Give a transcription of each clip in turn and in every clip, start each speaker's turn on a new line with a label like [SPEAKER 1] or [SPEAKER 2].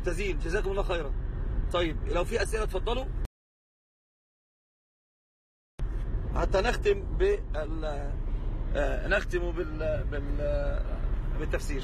[SPEAKER 1] ممتازين جزاكم الله خيرا. طيب لو في أسئلة اتفضلوا. حتى نختم بال آه، نختم بال بال بالتفسير.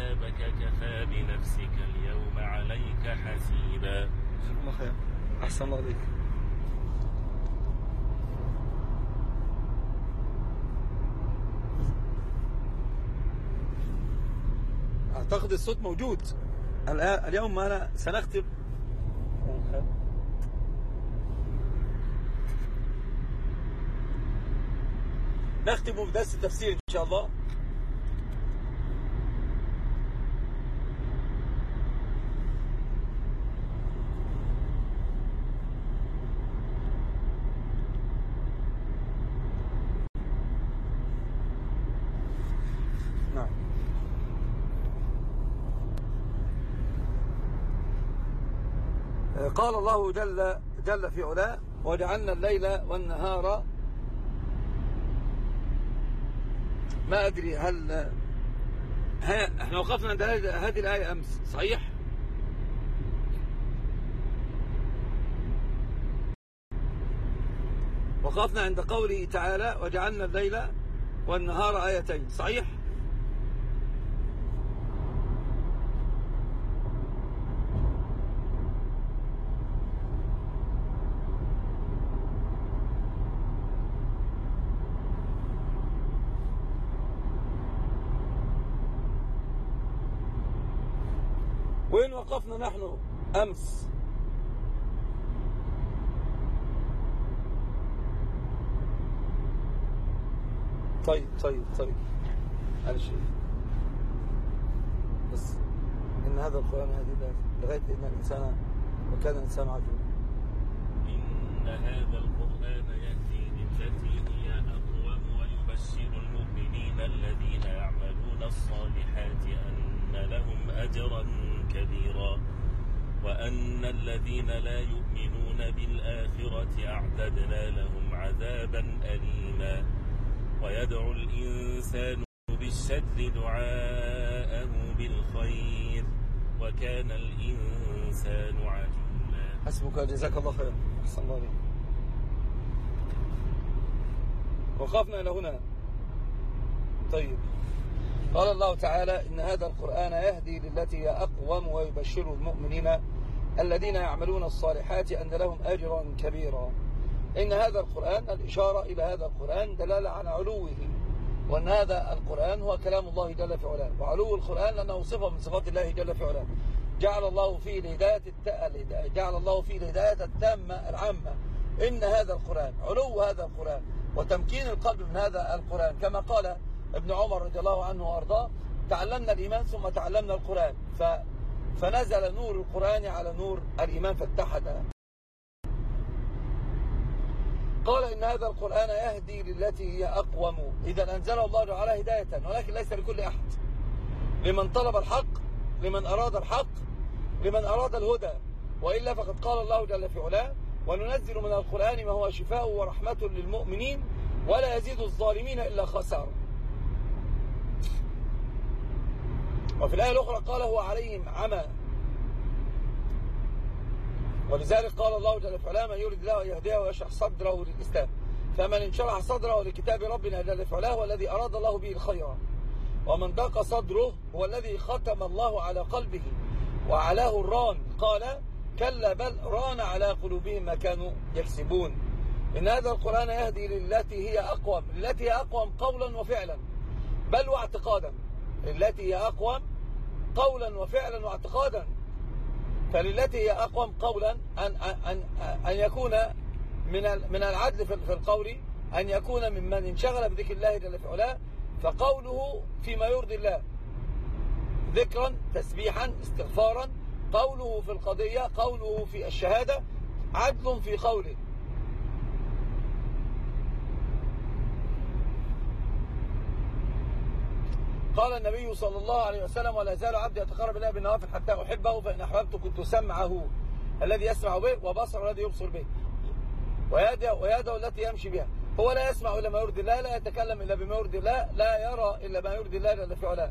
[SPEAKER 2] كتابك كفى بنفسك اليوم عليك حسيبا.
[SPEAKER 1] جزاكم الله خير. أحسن الله عليك أعتقد الصوت موجود. اليوم أنا سنختم نختم بدرس التفسير إن شاء الله نعم قال الله جل جل في علاه وجعلنا الليل والنهار ما أدري هل إحنا وقفنا عند هذه الآية أمس صحيح؟ وقفنا عند قوله تعالى وجعلنا الليل والنهار آيتين صحيح؟ وقفنا نحن أمس. طيب طيب طيب. معلش. بس إن هذا القرآن هذه لغاية إن الإنسان وكان الإنسان عجولا
[SPEAKER 2] إن هذا القرآن يهدي للتي هي أقوم ويبشر المؤمنين الذين يعملون الصالحات أن لهم أجرا كبيرا وأن الذين لا يؤمنون بالآخرة أعتدنا لهم عذابا أليما. ويدعو الإنسان بالشر دعاءه بالخير وكان الإنسان عجولا.
[SPEAKER 1] حسبك جزاك الله خيرا. أحسن الله عليك وقفنا إلى هنا. طيب. قال الله تعالى إن هذا القرآن يهدي للتي هي أقوم ويبشر المؤمنين الذين يعملون الصالحات أن لهم أجرا كبيرا. إن هذا القرآن الإشارة إلى هذا القرآن دلالة على علوه. وأن هذا القرآن هو كلام الله جل في علاه. وعلو القرآن لأنه صفة من صفات الله جل في علاه. جعل الله فيه الهداية الت... جعل الله فيه الهداية التامة العامة. إن هذا القرآن علو هذا القرآن. وتمكين القلب من هذا القرآن. كما قال ابن عمر رضي الله عنه وأرضاه تعلمنا الإيمان ثم تعلمنا القرآن. ف... فنزل نور القرآن على نور الإيمان فاتحد. قال إن هذا القرآن يهدي للتي هي أقوم. إذا أنزله الله تعالى هداية ولكن ليس لكل أحد. لمن طلب الحق لمن أراد الحق لمن أراد الهدى. وإلا فقد قال الله جل في علاه وننزل من القرآن ما هو شفاء ورحمة للمؤمنين ولا يزيد الظالمين إلا خسارة. وفي الآية الأخرى قال هو عليهم عمى. ولذلك قال الله جل في علاه من يريد الله يهديه ويشرح صدره للإسلام. فمن انشرح صدره لكتاب ربنا جل في علاه هو الذي أراد الله به الخير. ومن ضاق صدره هو الذي ختم الله على قلبه. وعلاه الران قال كلا بل ران على قلوبهم ما كانوا يكسبون إن هذا القرآن يهدي للتي هي أقوم التي هي أقوم قولا وفعلا بل واعتقادا التي هي أقوم قولا وفعلا واعتقادا. فللتي هي أقوم قولا أن, أن, أن يكون من من العدل في القول أن يكون ممن انشغل بذكر الله جل في علاه فقوله فيما يرضي الله ذكرا تسبيحا استغفارا قوله في القضية قوله في الشهادة عدل في قوله. قال النبي صلى الله عليه وسلم ولا زال عبدي يتقرب اليه بالنوافل حتى أحبه فإن أحببت كنت سمعه الذي يسمع به وبصره الذي يبصر به. ويده, ويده التي يمشي بها. هو لا يسمع إلا ما يرضي الله لا يتكلم إلا بما يرضي الله لا يرى إلا ما يرضي الله جل في علاه.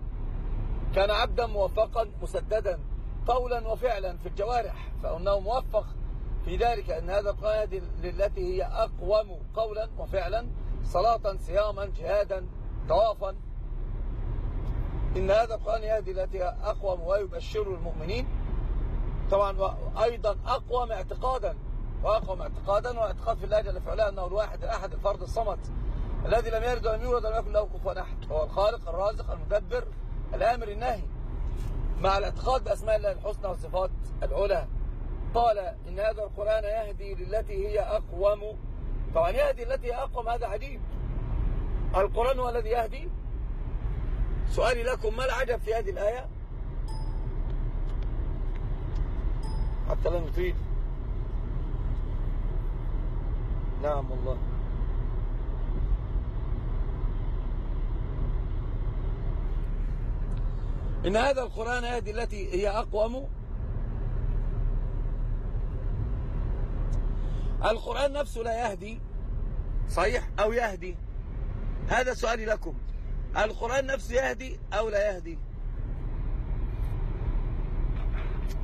[SPEAKER 1] كان عبدا موفقا مسددا قولا وفعلا في الجوارح فإنه موفق في ذلك أن هذا القائد للتي هي أقوم قولا وفعلا صلاة صياما جهادا طوافا. إن هذا القرآن يهدي التي أقوم ويبشر المؤمنين. طبعا أيضا أقوم اعتقادا وأقوم اعتقادا واعتقاد في الله جل في علاه أنه الواحد الأحد الفرد الصمد الذي لم يلد ولم يولد ولم يكن له كفوا أحد. هو الخالق الرازق المدبر الآمر الناهي مع الاعتقاد بأسماء الله الحسنى والصفات العلى قال إن هذا القرآن يهدي للتي هي أقوم. طبعا يهدي التي هي أقوم هذا عجيب. القرآن هو الذي يهدي سؤالي لكم ما العجب في هذه الآية؟ حتى لا نطيل نعم والله. إن هذا القرآن هذه التي هي أقوم. القرآن نفسه لا يهدي. صحيح أو يهدي؟ هذا سؤالي لكم. القرآن نفسه يهدي أو لا يهدي؟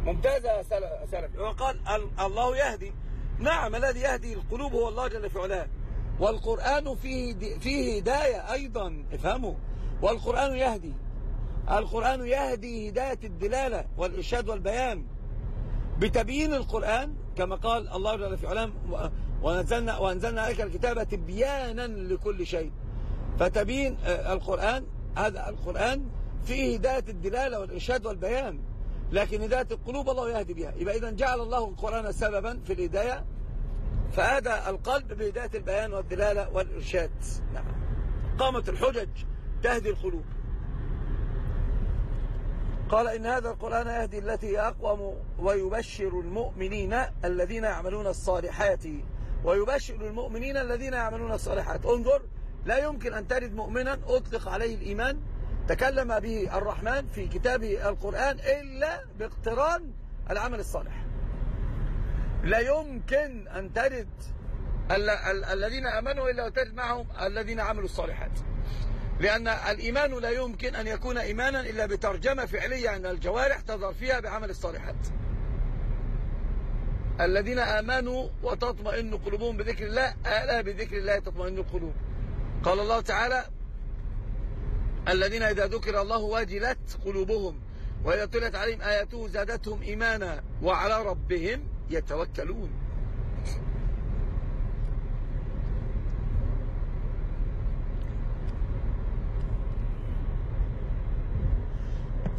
[SPEAKER 1] ممتازة سلف. وقال الله يهدي. نعم الذي يهدي القلوب هو الله جل في علاه. والقرآن فيه فيه هداية أيضا. افهموا. والقرآن يهدي. القرآن يهدي هداية الدلالة والإرشاد والبيان. بتبيين القرآن كما قال الله جل في علاه ونزلنا وأنزلنا عليك الكتابة تبيانا لكل شيء. فتبين آه، القرآن هذا القرآن فيه هداية الدلالة والإرشاد والبيان. لكن هداية القلوب الله يهدي بها يبقى إذا جعل الله القرآن سببا في الهداية. فهدى القلب بهداية البيان والدلالة والإرشاد. نعم. قامت الحجج تهدي القلوب. قال إن هذا القرآن يهدي التي أقوم ويبشر المؤمنين الذين يعملون الصالحات. ويبشر المؤمنين الذين يعملون الصالحات. انظر لا يمكن أن تجد مؤمنا أطلق عليه الإيمان. تكلم به الرحمن في كتابه القرآن إلا باقتران العمل الصالح. لا يمكن أن تجد الذين أمنوا إلا وتجد معهم الذين عملوا الصالحات. لأن الإيمان لا يمكن أن يكون إيمانا إلا بترجمة فعلية عن الجوارح تظهر فيها بعمل الصالحات. الذين آمنوا وتطمئن قلوبهم بذكر الله ألا بذكر الله تطمئن القلوب. قال الله تعالى الذين إذا ذكر الله واجلت قلوبهم وإذا تلت عليهم آياته زادتهم إيمانا وعلى ربهم يتوكلون.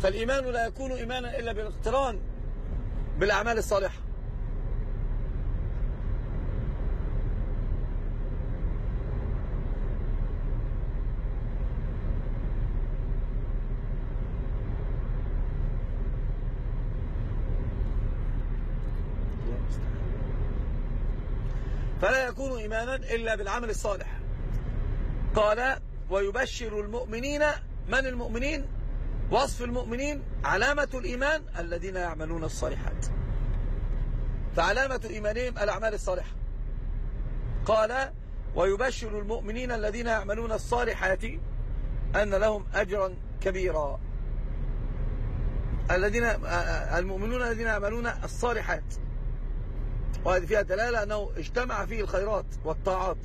[SPEAKER 1] فالإيمان لا يكون إيمانا إلا بالاقتران بالأعمال الصالحة فلا يكون إيمانا إلا بالعمل الصالح. قال ويبشر المؤمنين من المؤمنين؟ وصف المؤمنين علامة الإيمان الذين يعملون الصالحات. فعلامة إيمانهم الأعمال الصالحة. قال ويبشر المؤمنين الذين يعملون الصالحات أن لهم أجرا كبيرا. الذين المؤمنون الذين يعملون الصالحات. وهذه فيها دلالة أنه اجتمع فيه الخيرات والطاعات.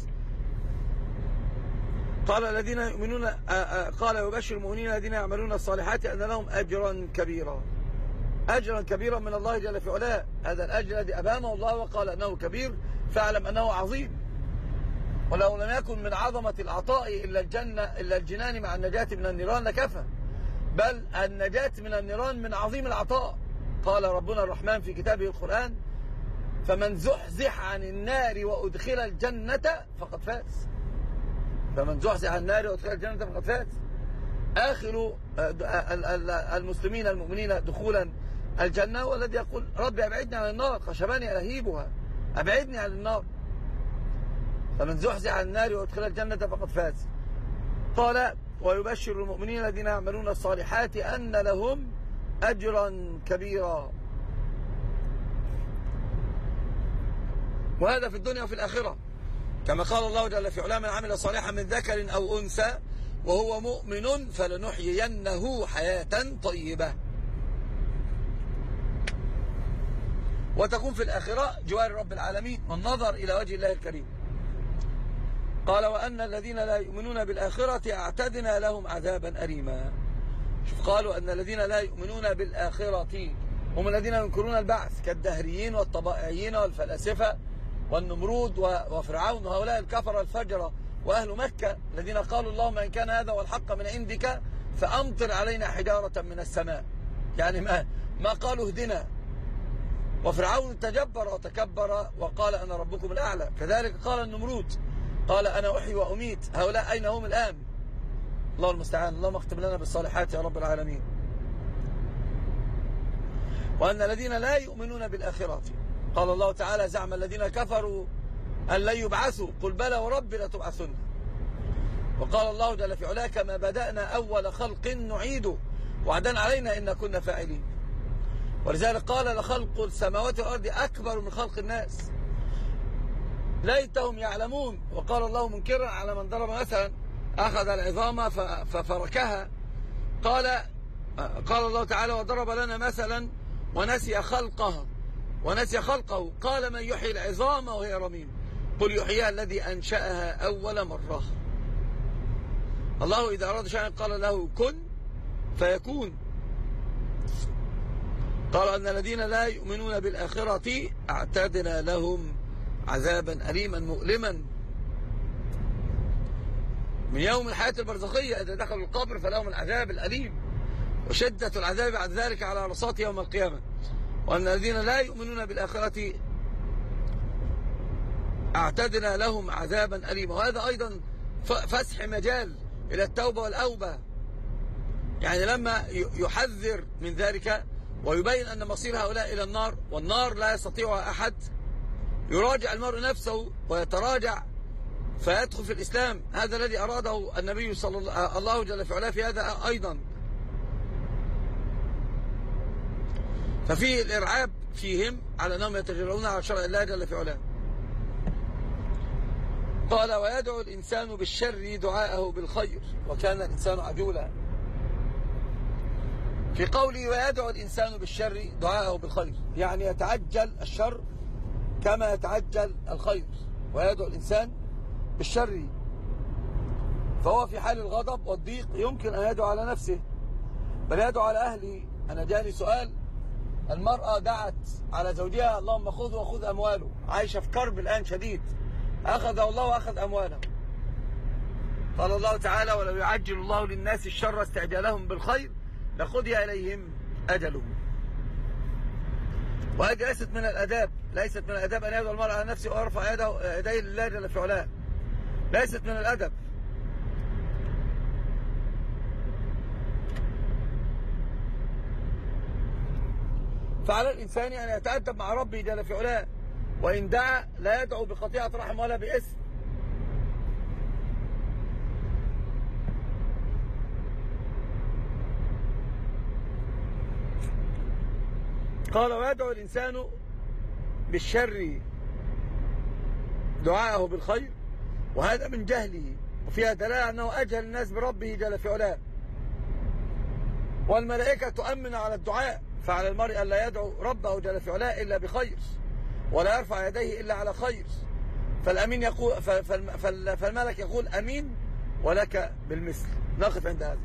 [SPEAKER 1] قال الذين يؤمنون قال يبشر المؤمنين الذين يعملون الصالحات أن لهم أجرا كبيرا. أجرا كبيرا من الله جل في علاه. هذا الأجر الذي أبانه الله وقال أنه كبير فاعلم أنه عظيم. ولو لم يكن من عظمة العطاء إلا الجنة إلا الجنان مع النجاة من النيران لكفى. بل النجاة من النيران من عظيم العطاء. قال ربنا الرحمن في كتابه القرآن فمن زحزح عن النار وأدخل الجنة فقد فاز. فمن زحزح عن النار وأدخل الجنة فقد فاز. آخر المسلمين المؤمنين دخولا الجنة والذي يقول ربي أبعدني عن النار خشباني ألهيبها. أبعدني عن النار. فمن زحزح عن النار وأدخل الجنة فقد فاز. قال ويبشر المؤمنين الذين يعملون الصالحات أن لهم أجرا كبيرا. وهذا في الدنيا وفي الآخرة. كما قال الله جل في علاه من عمل صالحا من ذكر أو أنثى وهو مؤمن فلنحيينه حياة طيبة. وتكون في الآخرة جوار رب العالمين والنظر إلى وجه الله الكريم. قال وأن الذين لا يؤمنون بالآخرة أعتدنا لهم عذابا أليما. شوف قالوا أن الذين لا يؤمنون بالآخرة هم الذين ينكرون البعث كالدهريين والطبائعيين والفلاسفة والنمرود وفرعون وهؤلاء الكفر الفجرة وأهل مكة الذين قالوا اللهم إن كان هذا هو الحق من عندك فأمطر علينا حجارة من السماء. يعني ما, ما قالوا اهدنا. وفرعون تجبر وتكبر وقال أنا ربكم الأعلى. كذلك قال النمرود. قال أنا أحيي وأميت. هؤلاء أين هم الآن؟ الله المستعان. اللهم اختم لنا بالصالحات يا رب العالمين. وأن الذين لا يؤمنون بالآخرة قال الله تعالى زعم الذين كفروا أن لن يبعثوا. قل بلى ورب لتبعثن. وقال الله جل في علاه كما بدأنا أول خلق نعيده وعدا علينا إن كنا فاعلين. ولذلك قال لخلق السماوات والأرض أكبر من خلق الناس. ليتهم يعلمون. وقال الله منكرا على من ضرب مثلا. أخذ العظام ففركها. قال قال الله تعالى وضرب لنا مثلا ونسي خلقها ونسي خلقه. قال من يحيي العظام وهي رميم. قل يحييها الذي أنشأها أول مرة. الله إذا أراد شيئا قال له كن فيكون. قال أن الذين لا يؤمنون بالآخرة أعتدنا لهم عذابا أليما مؤلما. من يوم الحياة البرزخية إذا دخلوا القبر فلهم العذاب الأليم. وشدة العذاب بعد ذلك على رصات يوم القيامة. وأن الذين لا يؤمنون بالآخرة أعتدنا لهم عذابا أليما. وهذا أيضا فسح مجال إلى التوبة والأوبة. يعني لما يحذر من ذلك ويبين أن مصير هؤلاء إلى النار والنار لا يستطيعها أحد يراجع المرء نفسه ويتراجع فيدخل في الإسلام. هذا الذي أراده النبي صلى الله جل في علاه في هذا أيضا. ففيه الإرعاب فيهم على أنهم يتجرؤون على شرع الله جل في علاه. قال ويدعو الإنسان بالشر دعاءه بالخير وكان الإنسان عجولا. في قوله ويدعو الإنسان بالشر دعاءه بالخير يعني يتعجل الشر كما يتعجل الخير. ويدعو الإنسان بالشر. فهو في حال الغضب والضيق يمكن أن يدعو على نفسه. بل يدعو على أهله. أنا جاني سؤال المرأة دعت على زوجها اللهم خذ وخذ أمواله. عايشة في كرب الآن شديد. أخذ الله وأخذ أمواله قال الله تعالى ولو يعجل الله للناس الشر استعجالهم بالخير لقضي إليهم أجلهم. وهذه ليست من الأداب. ليست من الأداب أن يدعو المرأة على نفسه ويرفع يديه لله جل في علاه. ليست من الأدب. فعلى الإنسان أن يتأدب مع ربه جل في علاه وإن دعا لا يدعو بقطيعة رحم ولا بإسم. قال ويدعو الإنسان بالشر دعاءه بالخير وهذا من جهله وفيها دلالة أنه أجهل الناس بربه جل في علاه. والملائكة تؤمن على الدعاء. فعلى المرء أن لا يدعو ربه جل في علاه إلا بخير ولا يرفع يديه إلا على خير. فالأمين يقول فالملك يقول أمين ولك بالمثل. نقف عند هذا.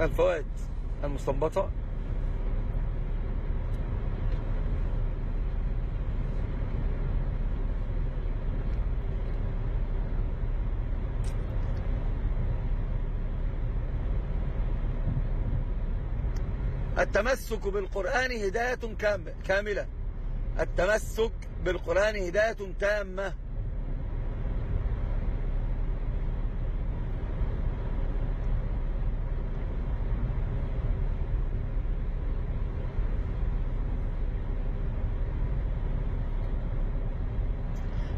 [SPEAKER 1] الفوائد المستنبطة. التمسك بالقرآن هداية كاملة. التمسك بالقرآن هداية تامة.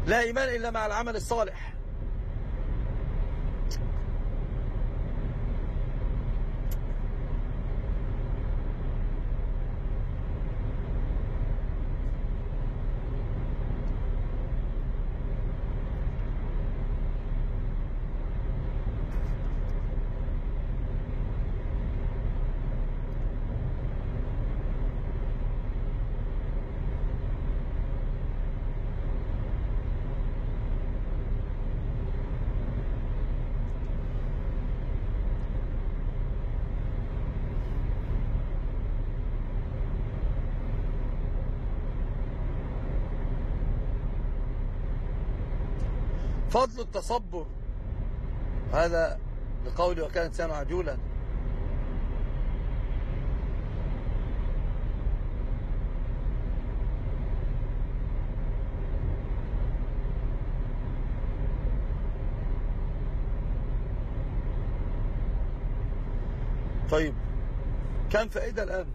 [SPEAKER 1] لا إيمان إلا مع العمل الصالح. فضل التصبر. هذا لقول وكان إنسان عجولا. طيب كم فائدة الآن؟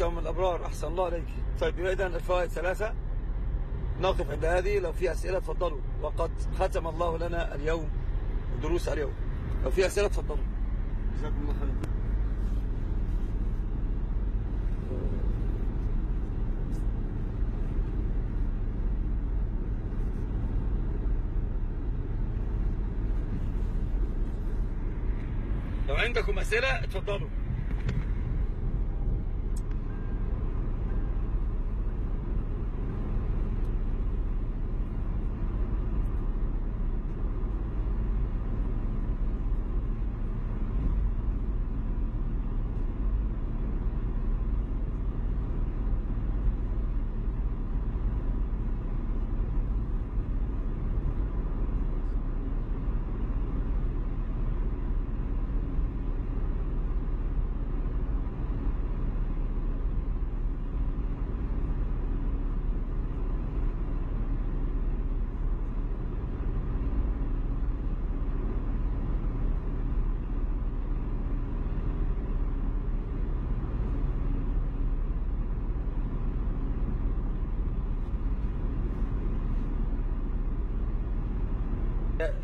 [SPEAKER 1] يوم الأبرار أحسن الله عليك. طيب إذا الفوائد ثلاثة نقف عند هذه. لو في أسئلة تفضلوا. وقد ختم الله لنا اليوم دروس اليوم. لو في أسئلة تفضلوا. جزاكم الله خير لو عندكم أسئلة اتفضلوا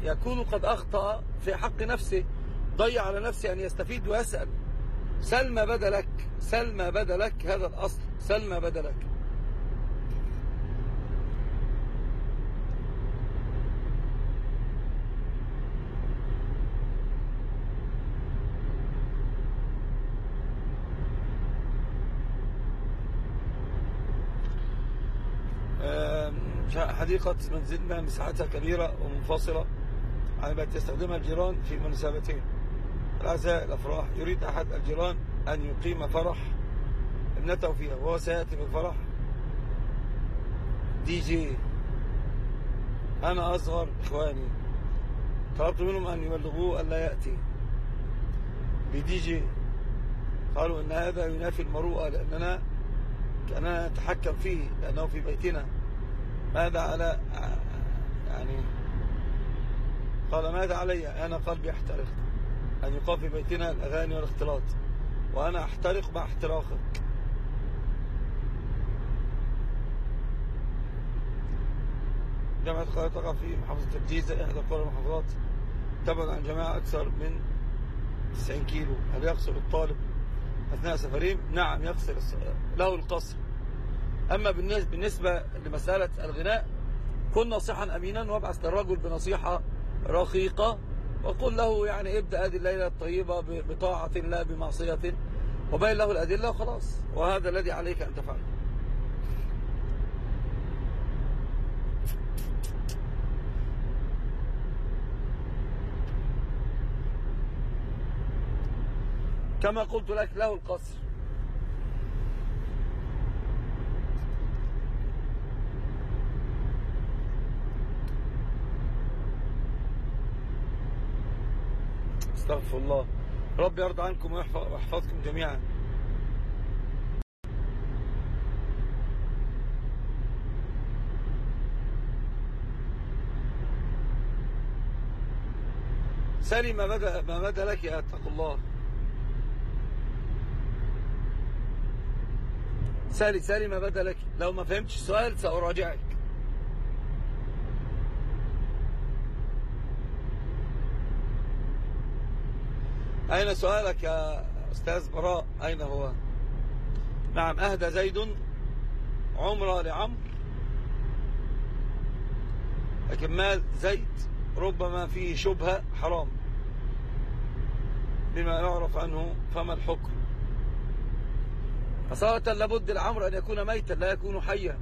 [SPEAKER 1] يكون قد أخطأ في حق نفسه ضيع على نفسه أن يستفيد ويسأل. سل ما بدا لك سل ما بدا لك هذا الأصل سل ما بدا لك حديقة منزلنا مساحتها كبيرة ومنفصلة. عن ما تستخدمها الجيران في مناسبتين. العزاء الأفراح يريد أحد الجيران أن يقيم فرح ابنته فيها وهو سيأتي بالفرح. دي جي. أنا أصغر إخواني. طلبت منهم أن يبلغوه ألا يأتي. بدي جي. قالوا أن هذا ينافي المروءة لأننا كأننا نتحكم فيه لأنه في بيتنا. ماذا على يعني قال ماذا علي؟ أنا قلبي يحترق. أن يقام في بيتنا الأغاني والاختلاط. وأنا أحترق مع احتراقك. جامعة القاهرة تقع في محافظة الجيزة إحدى قرى المحافظات تبعد عن جماعة أكثر من 90 كيلو. هل يقصر الطالب أثناء سفرهم؟ نعم يقصر له القصر. أما بالنسبة لمسألة الغناء كن نصيحا أمينا وابعث للرجل بنصيحة رقيقة. وقل له يعني ابدأ هذه الليلة الطيبة بطاعة لا بمعصية وبين له الأدلة وخلاص. وهذا الذي عليك أن تفعله كما قلت لك له القصر. أستغفر الله. رب يرضى عنكم ويحفظكم جميعا. سالي ما بدا ما بدا لك يا اتق الله. سالي سالي ما بدا لك. لو ما فهمتش السؤال سأراجعك. أين سؤالك يا أستاذ براء؟ أين هو؟ نعم أهدى زيد عمرة لعمر لكن مال زيد؟ ربما فيه شبهة حرام بما يعرف عنه فما الحكم؟ فصارة لابد العمر أن يكون ميتا لا يكون حيا.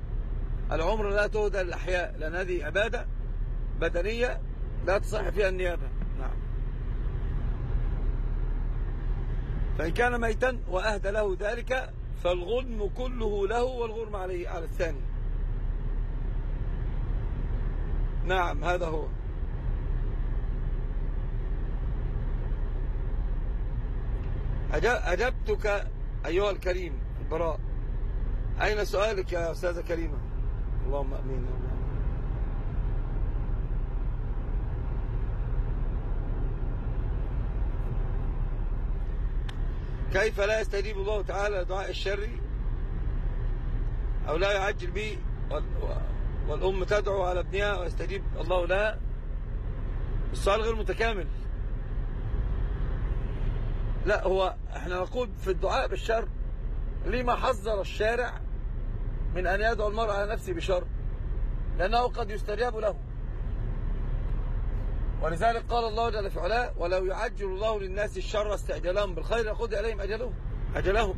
[SPEAKER 1] العمر لا تهدى للأحياء لأن هذه عبادة بدنية لا تصح فيها النيابة. نعم. فإن كان ميتا وأهدى له ذلك فالغنم كله له والغرم عليه على الثاني. نعم هذا هو. أجبتك أيها الكريم البراء. أين سؤالك يا أستاذة كريمة؟ اللهم أمين يا الله كيف لا يستجيب الله تعالى لدعاء الشر أو لا يعجل به والأم تدعو على ابنها ويستجيب الله لها؟ السؤال غير متكامل. لا هو إحنا نقول في الدعاء بالشر لما حذر الشارع من أن يدعو المرء على نفسه بشر لأنه قد يستجاب له. ولذلك قال الله جل في علاه ولو يعجل الله للناس الشر استعجالهم بالخير لقضي عليهم أجلهم أجلهم.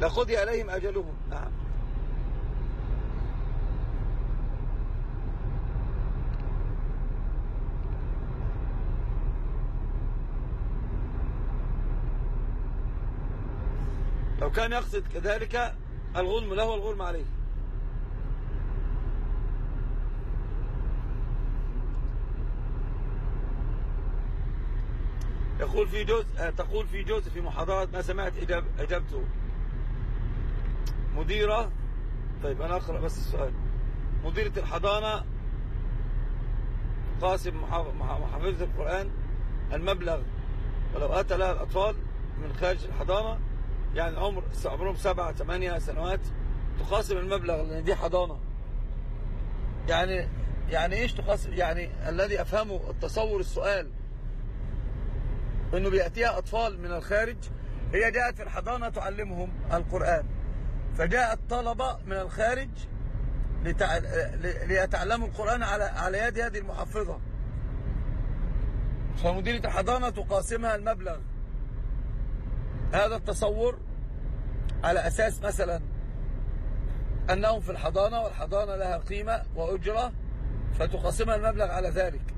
[SPEAKER 1] لقضي عليهم أجلهم. نعم. لو كان يقصد كذلك الغلم له والغلم عليه. يقول في جزء آه، تقول في جزء في محاضرة ما سمعت إجاب إجابته. مديرة طيب أنا أقرأ بس السؤال. مديرة الحضانة قاسم محافظة القرآن المبلغ ولو أتى لها الأطفال من خارج الحضانة يعني عمر عمرهم سبعة ثمانية سنوات تقاسم المبلغ لأن دي حضانة. يعني يعني إيش تقاسم يعني الذي أفهمه التصور السؤال إنه بيأتيها أطفال من الخارج هي جاءت في الحضانة تعلمهم القرآن. فجاءت طلبة من الخارج. ليتعلموا القرآن على على يد هذه المحفظة. فمديرة الحضانة تقاسمها المبلغ. هذا التصور على أساس مثلا أنهم في الحضانة والحضانة لها قيمة وأجرة فتقاسمها المبلغ على ذلك.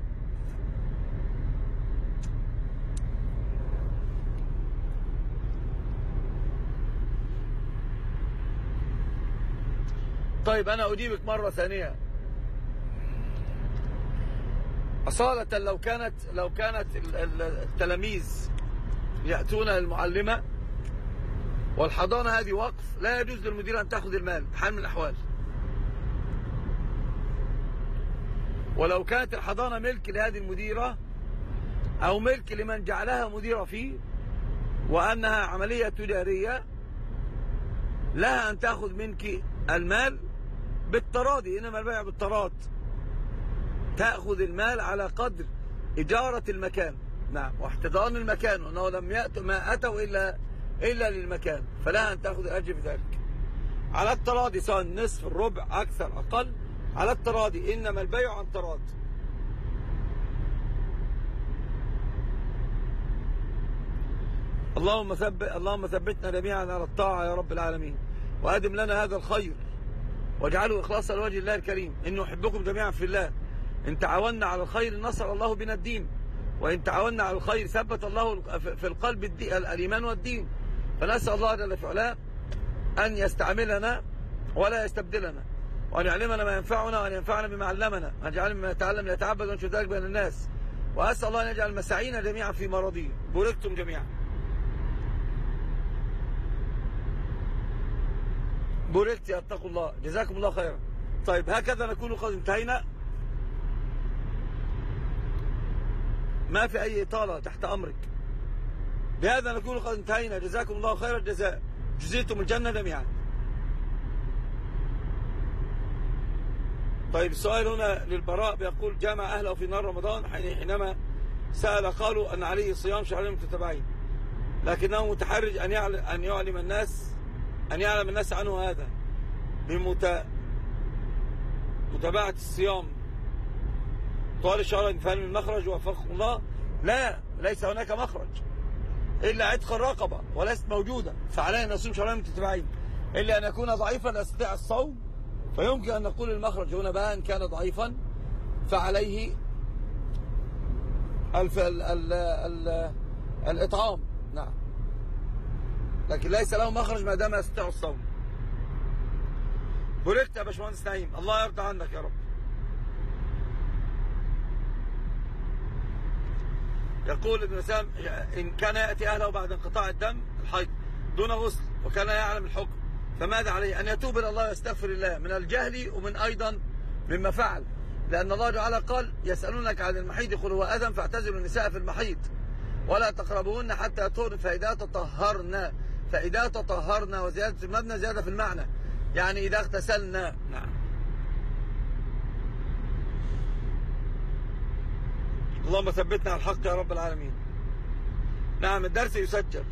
[SPEAKER 1] طيب أنا أجيبك مرة ثانية. أصالة لو كانت لو كانت التلاميذ يأتون المعلمة والحضانة هذه وقف لا يجوز للمدير أن تأخذ المال بحال من الأحوال. ولو كانت الحضانة ملك لهذه المديرة أو ملك لمن جعلها مديرة فيه وأنها عملية تجارية لها أن تأخذ منك المال بالتراضي إنما البيع بالتراض. تأخذ المال على قدر إجارة المكان. نعم واحتضان المكان وأنه لم يأتوا ما أتوا إلا إلا للمكان فلا أن تأخذ الأجر في ذلك على التراضي سواء نصف الربع أكثر أقل. على التراضي إنما البيع عن تراض. اللهم ثبت اللهم ثبتنا جميعا على الطاعة يا رب العالمين. وأدم لنا هذا الخير. واجعله إخلاصا لوجه الله الكريم. إنه أحبكم جميعا في الله. إن تعاوننا على الخير نصر الله بنا الدين. وإن تعاوننا على الخير ثبت الله في القلب الإيمان والدين. فنسأل الله جل في علاه أن يستعملنا ولا يستبدلنا. وأن يعلمنا ما ينفعنا وأن ينفعنا بما علمنا. وأن يجعلنا ما يتعلم ليتعبد ونشر ذلك بين الناس. وأسأل الله أن يجعل مساعينا جميعا في مرضيه بوركتم جميعا. بوركت اتقوا الله. جزاكم الله خيرا. طيب هكذا نكون قد انتهينا. ما في أي إطالة تحت أمرك. بهذا نكون قد انتهينا. جزاكم الله خير الجزاء. جزيتم الجنة جميعا. طيب السؤال هنا للبراء. بيقول جامع أهله في نار رمضان حينما سأل قالوا أن عليه صيام شهرين متتابعين لكنه متحرج أن يعلم, أن يعلم الناس أن يعلم الناس عنه هذا. بمتابعة الصيام. طوال الشهرين فهل من مخرج وفقكم الله. لا ليس هناك مخرج. إلا عتق الرقبة وليست موجودة. فعلينا أن نصوم شهرين متتابعين. إلا أن يكون ضعيفا لا يستطيع الصوم. فيمكن أن نقول المخرج هنا بقى إن كان ضعيفا. فعليه الف ال ال ال الإطعام. نعم. لكن ليس له مخرج ما دام يستطيع الصوم. بوركت يا باشمهندس نعيم الله يرضى عنك يا رب. يقول ابن سام إن كان يأتي أهله بعد انقطاع الدم الحيض دون غسل وكان يعلم الحكم فماذا عليه؟ أن يتوب إلى الله ويستغفر الله من الجهل ومن أيضا مما فعل. لأن الله تعالى قال يسألونك عن المحيط قل هو أذى فاعتزلوا النساء في المحيط ولا تقربوهن حتى يطهرن فإذا تطهرن فإذا تطهرن وزيادة المبنى زيادة في المعنى. يعني إذا اغتسلنا. نعم. اللهم ثبتنا على الحق يا رب العالمين. نعم الدرس يسجل.